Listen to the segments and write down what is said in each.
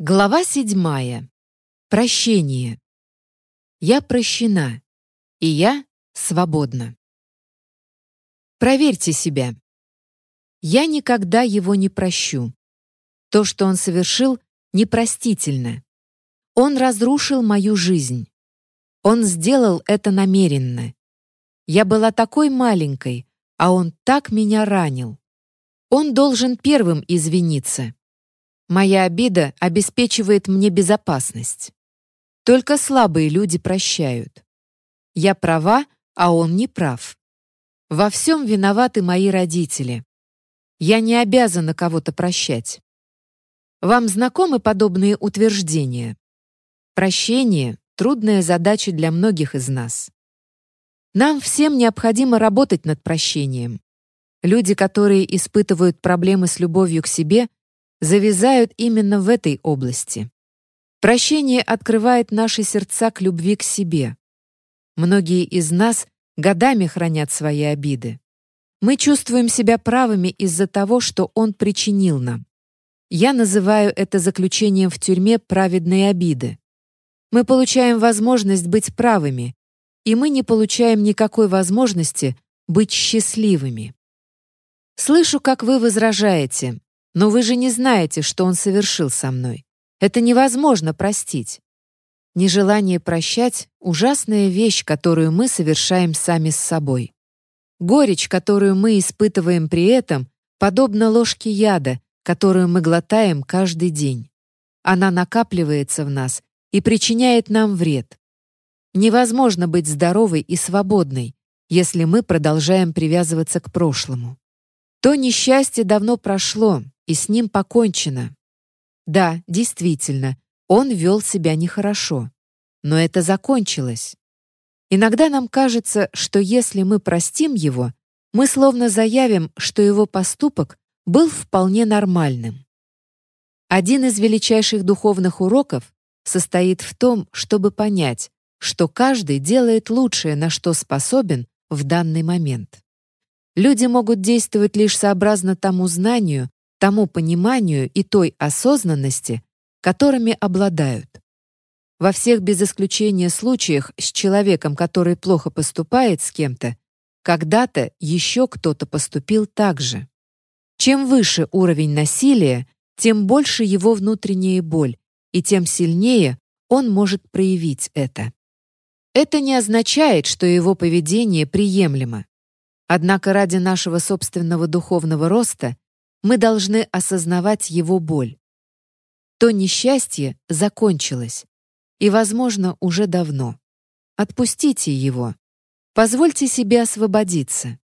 Глава седьмая. Прощение. Я прощена, и я свободна. Проверьте себя. Я никогда его не прощу. То, что он совершил, непростительно. Он разрушил мою жизнь. Он сделал это намеренно. Я была такой маленькой, а он так меня ранил. Он должен первым извиниться. Моя обида обеспечивает мне безопасность. Только слабые люди прощают. Я права, а он не прав. Во всем виноваты мои родители. Я не обязана кого-то прощать. Вам знакомы подобные утверждения? Прощение — трудная задача для многих из нас. Нам всем необходимо работать над прощением. Люди, которые испытывают проблемы с любовью к себе, завязают именно в этой области. Прощение открывает наши сердца к любви к себе. Многие из нас годами хранят свои обиды. Мы чувствуем себя правыми из-за того, что он причинил нам. Я называю это заключением в тюрьме праведной обиды. Мы получаем возможность быть правыми, и мы не получаем никакой возможности быть счастливыми. Слышу, как вы возражаете, но вы же не знаете, что он совершил со мной. Это невозможно простить. Нежелание прощать — ужасная вещь, которую мы совершаем сами с собой. Горечь, которую мы испытываем при этом, подобна ложке яда, которую мы глотаем каждый день. Она накапливается в нас и причиняет нам вред. Невозможно быть здоровой и свободной, если мы продолжаем привязываться к прошлому. То несчастье давно прошло, и с ним покончено. Да, действительно, он вел себя нехорошо. Но это закончилось. Иногда нам кажется, что если мы простим его, мы словно заявим, что его поступок был вполне нормальным. Один из величайших духовных уроков состоит в том, чтобы понять, что каждый делает лучшее, на что способен в данный момент. Люди могут действовать лишь сообразно тому знанию, тому пониманию и той осознанности, которыми обладают. Во всех без исключения случаях с человеком, который плохо поступает с кем-то, когда-то еще кто-то поступил так же. Чем выше уровень насилия, тем больше его внутренняя боль, и тем сильнее он может проявить это. Это не означает, что его поведение приемлемо. Однако ради нашего собственного духовного роста мы должны осознавать его боль. То несчастье закончилось, и, возможно, уже давно. Отпустите его. Позвольте себе освободиться.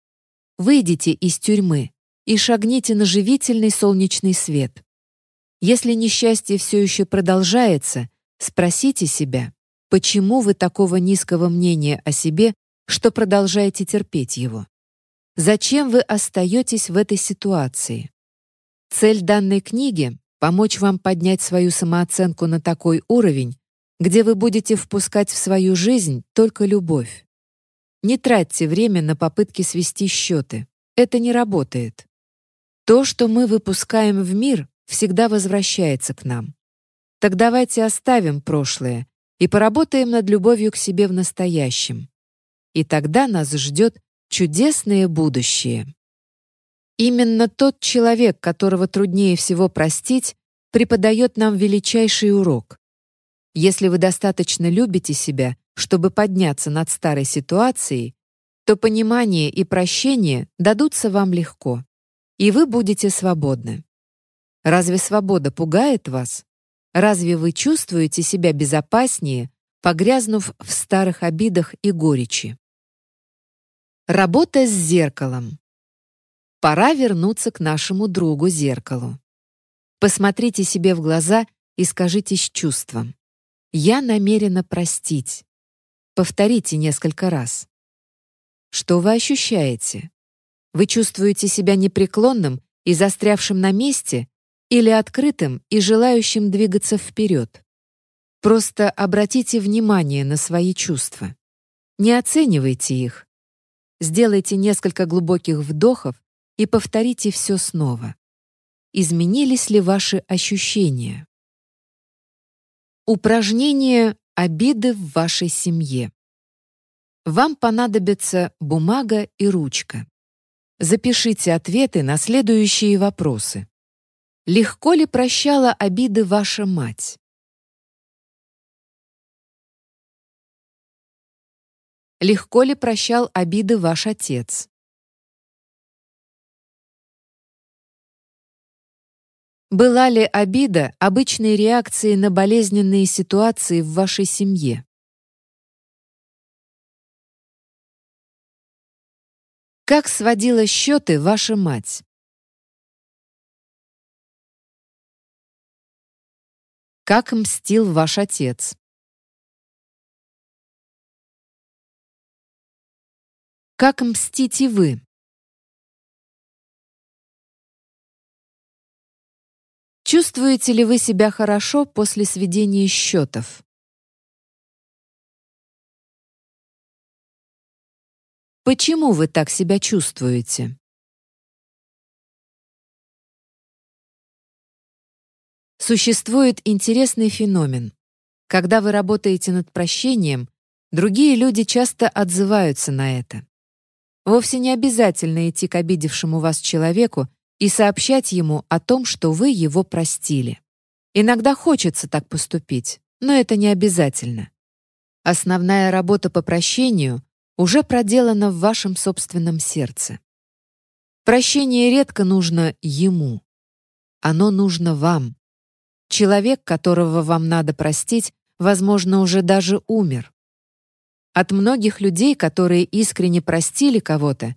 Выйдите из тюрьмы и шагните на живительный солнечный свет. Если несчастье все еще продолжается, спросите себя, почему вы такого низкого мнения о себе, что продолжаете терпеть его? Зачем вы остаетесь в этой ситуации? Цель данной книги — помочь вам поднять свою самооценку на такой уровень, где вы будете впускать в свою жизнь только любовь. Не тратьте время на попытки свести счеты. Это не работает. То, что мы выпускаем в мир, всегда возвращается к нам. Так давайте оставим прошлое и поработаем над любовью к себе в настоящем. И тогда нас ждет чудесное будущее. Именно тот человек, которого труднее всего простить, преподает нам величайший урок. Если вы достаточно любите себя, чтобы подняться над старой ситуацией, то понимание и прощение дадутся вам легко, и вы будете свободны. Разве свобода пугает вас? Разве вы чувствуете себя безопаснее, погрязнув в старых обидах и горечи? Работа с зеркалом. Пора вернуться к нашему другу зеркалу. Посмотрите себе в глаза и скажите с чувством. «Я намерена простить». Повторите несколько раз. Что вы ощущаете? Вы чувствуете себя непреклонным и застрявшим на месте или открытым и желающим двигаться вперед? Просто обратите внимание на свои чувства. Не оценивайте их. Сделайте несколько глубоких вдохов и повторите все снова. Изменились ли ваши ощущения? Упражнение «Обиды в вашей семье». Вам понадобится бумага и ручка. Запишите ответы на следующие вопросы. Легко ли прощала обиды ваша мать? Легко ли прощал обиды ваш отец? Была ли обида обычной реакцией на болезненные ситуации в вашей семье? Как сводила счеты ваша мать? Как мстил ваш отец? Как мстите вы? Чувствуете ли вы себя хорошо после сведения счетов? Почему вы так себя чувствуете? Существует интересный феномен. Когда вы работаете над прощением, другие люди часто отзываются на это. Вовсе не обязательно идти к обидевшему вас человеку и сообщать ему о том, что вы его простили. Иногда хочется так поступить, но это не обязательно. Основная работа по прощению уже проделана в вашем собственном сердце. Прощение редко нужно ему. Оно нужно вам. Человек, которого вам надо простить, возможно, уже даже умер. От многих людей, которые искренне простили кого-то,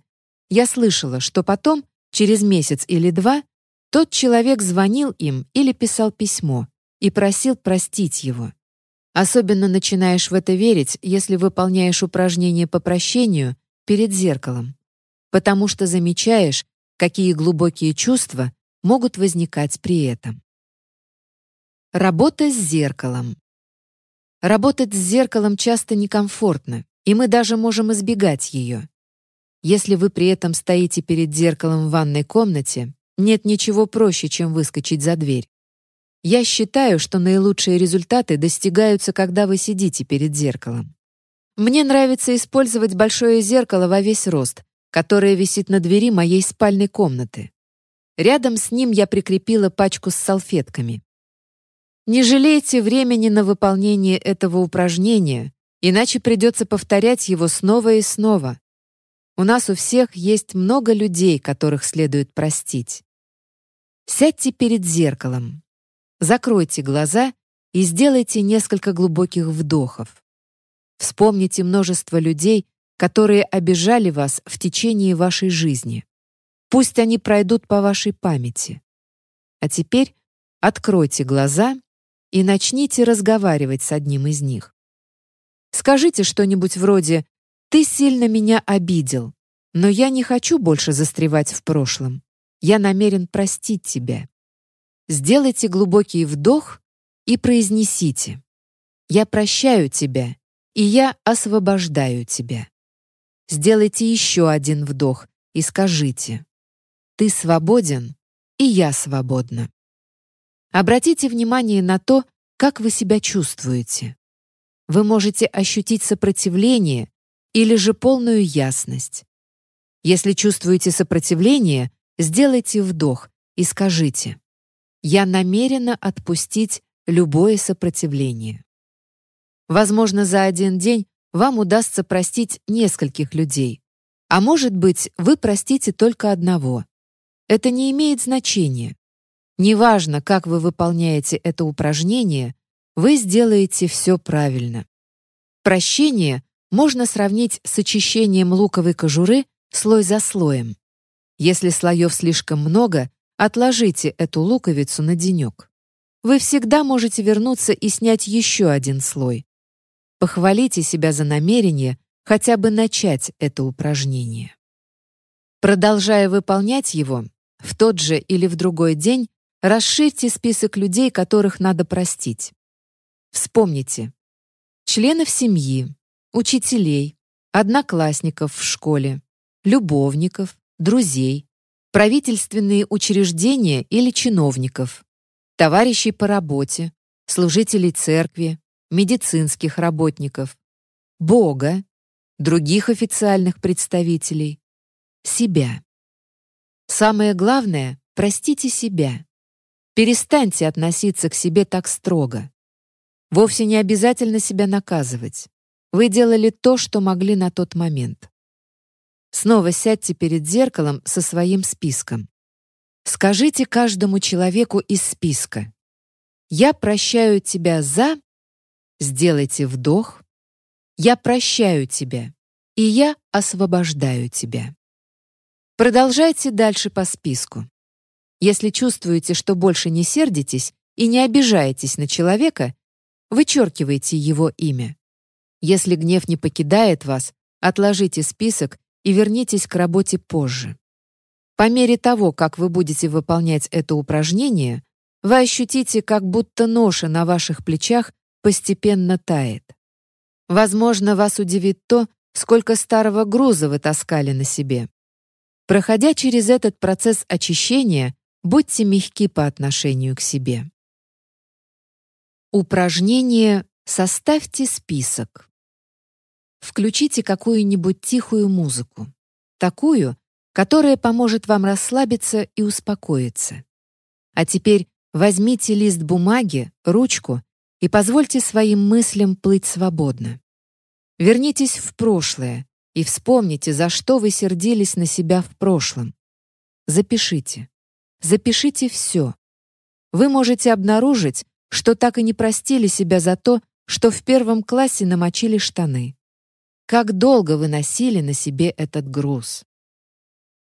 я слышала, что потом, через месяц или два, тот человек звонил им или писал письмо и просил простить его. Особенно начинаешь в это верить, если выполняешь упражнения по прощению перед зеркалом, потому что замечаешь, какие глубокие чувства могут возникать при этом. Работа с зеркалом. Работать с зеркалом часто некомфортно, и мы даже можем избегать ее. Если вы при этом стоите перед зеркалом в ванной комнате, нет ничего проще, чем выскочить за дверь. Я считаю, что наилучшие результаты достигаются, когда вы сидите перед зеркалом. Мне нравится использовать большое зеркало во весь рост, которое висит на двери моей спальной комнаты. Рядом с ним я прикрепила пачку с салфетками. Не жалейте времени на выполнение этого упражнения, иначе придется повторять его снова и снова. У нас у всех есть много людей, которых следует простить. Сядьте перед зеркалом. Закройте глаза и сделайте несколько глубоких вдохов. Вспомните множество людей, которые обижали вас в течение вашей жизни. Пусть они пройдут по вашей памяти. А теперь откройте глаза и начните разговаривать с одним из них. Скажите что-нибудь вроде «Ты сильно меня обидел, но я не хочу больше застревать в прошлом. Я намерен простить тебя». Сделайте глубокий вдох и произнесите «Я прощаю тебя, и я освобождаю тебя». Сделайте еще один вдох и скажите «Ты свободен, и я свободна». Обратите внимание на то, как вы себя чувствуете. Вы можете ощутить сопротивление или же полную ясность. Если чувствуете сопротивление, сделайте вдох и скажите «Я намерена отпустить любое сопротивление». Возможно, за один день вам удастся простить нескольких людей, а может быть, вы простите только одного. Это не имеет значения. Неважно, как вы выполняете это упражнение, вы сделаете все правильно. Прощение можно сравнить с очищением луковой кожуры слой за слоем. Если слоев слишком много, отложите эту луковицу на денек. Вы всегда можете вернуться и снять еще один слой. Похвалите себя за намерение хотя бы начать это упражнение. Продолжая выполнять его, в тот же или в другой день Расширьте список людей, которых надо простить. Вспомните. Членов семьи, учителей, одноклассников в школе, любовников, друзей, правительственные учреждения или чиновников, товарищей по работе, служителей церкви, медицинских работников, Бога, других официальных представителей, себя. Самое главное — простите себя. Перестаньте относиться к себе так строго. Вовсе не обязательно себя наказывать. Вы делали то, что могли на тот момент. Снова сядьте перед зеркалом со своим списком. Скажите каждому человеку из списка. «Я прощаю тебя за...» Сделайте вдох. «Я прощаю тебя, и я освобождаю тебя». Продолжайте дальше по списку. Если чувствуете, что больше не сердитесь и не обижаетесь на человека, вычеркивайте его имя. Если гнев не покидает вас, отложите список и вернитесь к работе позже. По мере того, как вы будете выполнять это упражнение, вы ощутите, как будто ноша на ваших плечах постепенно тает. Возможно, вас удивит то, сколько старого груза вы таскали на себе. Проходя через этот процесс очищения, будьте мягки по отношению к себе. Упражнение «Составьте список». Включите какую-нибудь тихую музыку, такую, которая поможет вам расслабиться и успокоиться. А теперь возьмите лист бумаги, ручку и позвольте своим мыслям плыть свободно. Вернитесь в прошлое и вспомните, за что вы сердились на себя в прошлом. Запишите. Запишите все. Вы можете обнаружить, что так и не простили себя за то, что в первом классе намочили штаны. Как долго вы носили на себе этот груз?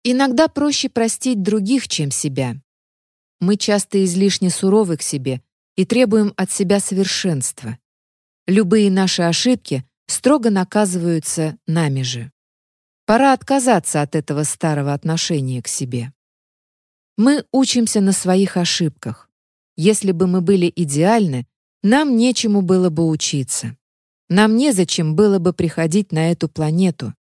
Иногда проще простить других, чем себя. Мы часто излишне суровы к себе и требуем от себя совершенства. Любые наши ошибки строго наказываются нами же. Пора отказаться от этого старого отношения к себе. Мы учимся на своих ошибках. Если бы мы были идеальны, нам нечему было бы учиться. Нам незачем было бы приходить на эту планету.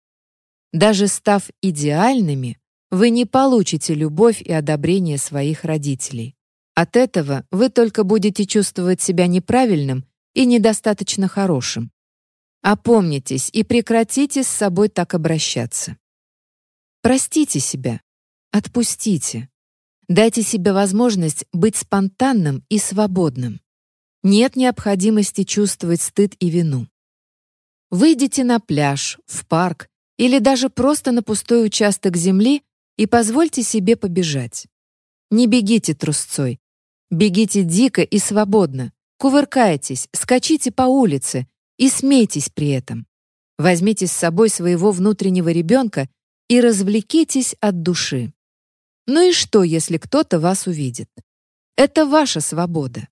Даже став идеальными, вы не получите любовь и одобрение своих родителей. От этого вы только будете чувствовать себя неправильным и недостаточно хорошим. Опомнитесь и прекратите с собой так обращаться. Простите себя. Отпустите. Дайте себе возможность быть спонтанным и свободным. Нет необходимости чувствовать стыд и вину. Выйдите на пляж, в парк или даже просто на пустой участок земли и позвольте себе побежать. Не бегите трусцой. Бегите дико и свободно. Кувыркайтесь, скачите по улице и смейтесь при этом. Возьмите с собой своего внутреннего ребенка и развлекитесь от души. Ну и что, если кто-то вас увидит? Это ваша свобода.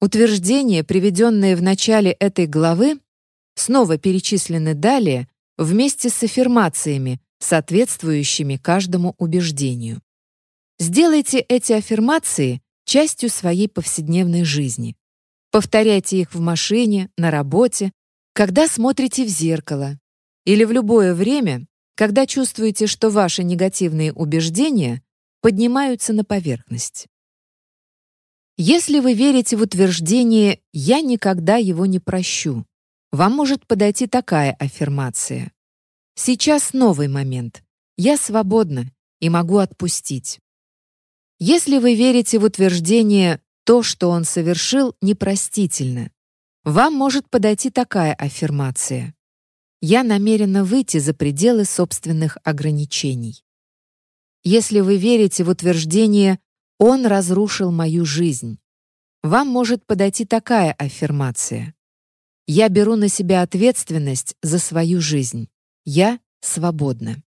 Утверждения, приведенные в начале этой главы, снова перечислены далее вместе с аффирмациями, соответствующими каждому убеждению. Сделайте эти аффирмации частью своей повседневной жизни. Повторяйте их в машине, на работе, когда смотрите в зеркало или в любое время, когда чувствуете, что ваши негативные убеждения поднимаются на поверхность. Если вы верите в утверждение «я никогда его не прощу», вам может подойти такая аффирмация. Сейчас новый момент. Я свободна и могу отпустить. Если вы верите в утверждение «то, что он совершил, непростительно», вам может подойти такая аффирмация. Я намерена выйти за пределы собственных ограничений. Если вы верите в утверждение «он разрушил мою жизнь», вам может подойти такая аффирмация. Я беру на себя ответственность за свою жизнь. Я свободна.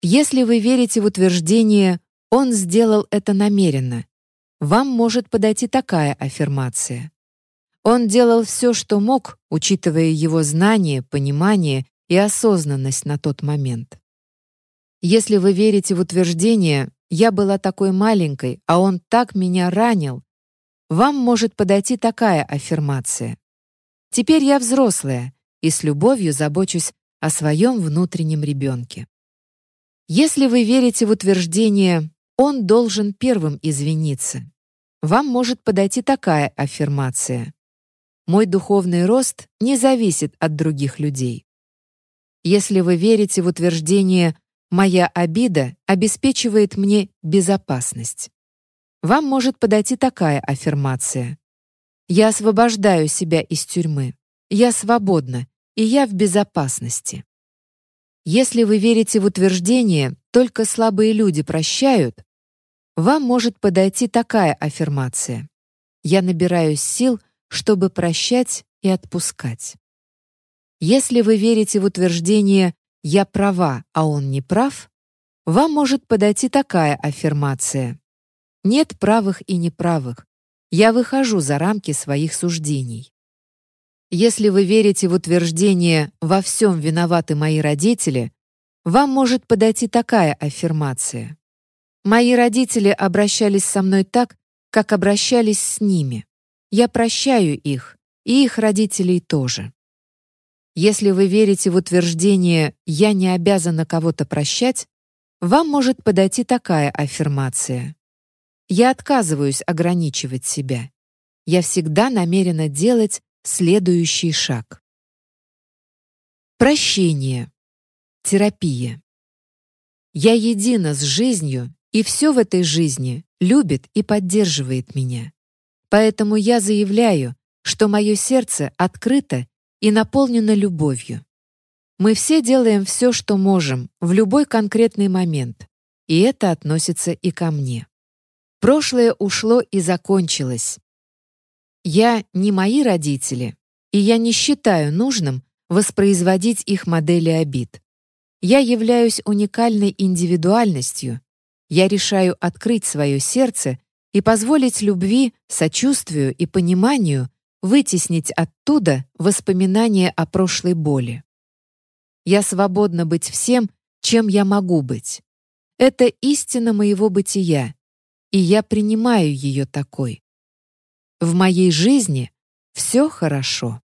Если вы верите в утверждение «он сделал это намеренно», вам может подойти такая аффирмация. Он делал все, что мог, учитывая его знания, понимание и осознанность на тот момент. Если вы верите в утверждение «я была такой маленькой, а он так меня ранил», вам может подойти такая аффирмация. Теперь я взрослая и с любовью забочусь о своем внутреннем ребенке. Если вы верите в утверждение «он должен первым извиниться», вам может подойти такая аффирмация. Мой духовный рост не зависит от других людей. Если вы верите в утверждение «моя обида обеспечивает мне безопасность», вам может подойти такая аффирмация. «Я освобождаю себя из тюрьмы. Я свободна, и я в безопасности». Если вы верите в утверждение «только слабые люди прощают», вам может подойти такая аффирмация. «Я набираюсь сил, чтобы прощать и отпускать». Если вы верите в утверждение «я права, а он не прав», вам может подойти такая аффирмация. Нет правых и неправых. Я выхожу за рамки своих суждений. Если вы верите в утверждение «во всем виноваты мои родители», вам может подойти такая аффирмация. «Мои родители обращались со мной так, как обращались с ними. Я прощаю их, и их родителей тоже». Если вы верите в утверждение «я не обязана кого-то прощать», вам может подойти такая аффирмация. Я отказываюсь ограничивать себя. Я всегда намерена делать следующий шаг. Прощение. Терапия. Я едина с жизнью, и все в этой жизни любит и поддерживает меня. Поэтому я заявляю, что мое сердце открыто и наполнено любовью. Мы все делаем все, что можем, в любой конкретный момент, и это относится и ко мне. Прошлое ушло и закончилось. Я не мои родители, и я не считаю нужным воспроизводить их модели обид. Я являюсь уникальной индивидуальностью. Я решаю открыть свое сердце и позволить любви, сочувствию и пониманию вытеснить оттуда воспоминания о прошлой боли. Я свободна быть всем, чем я могу быть. Это истина моего бытия, и я принимаю ее такой. В моей жизни все хорошо.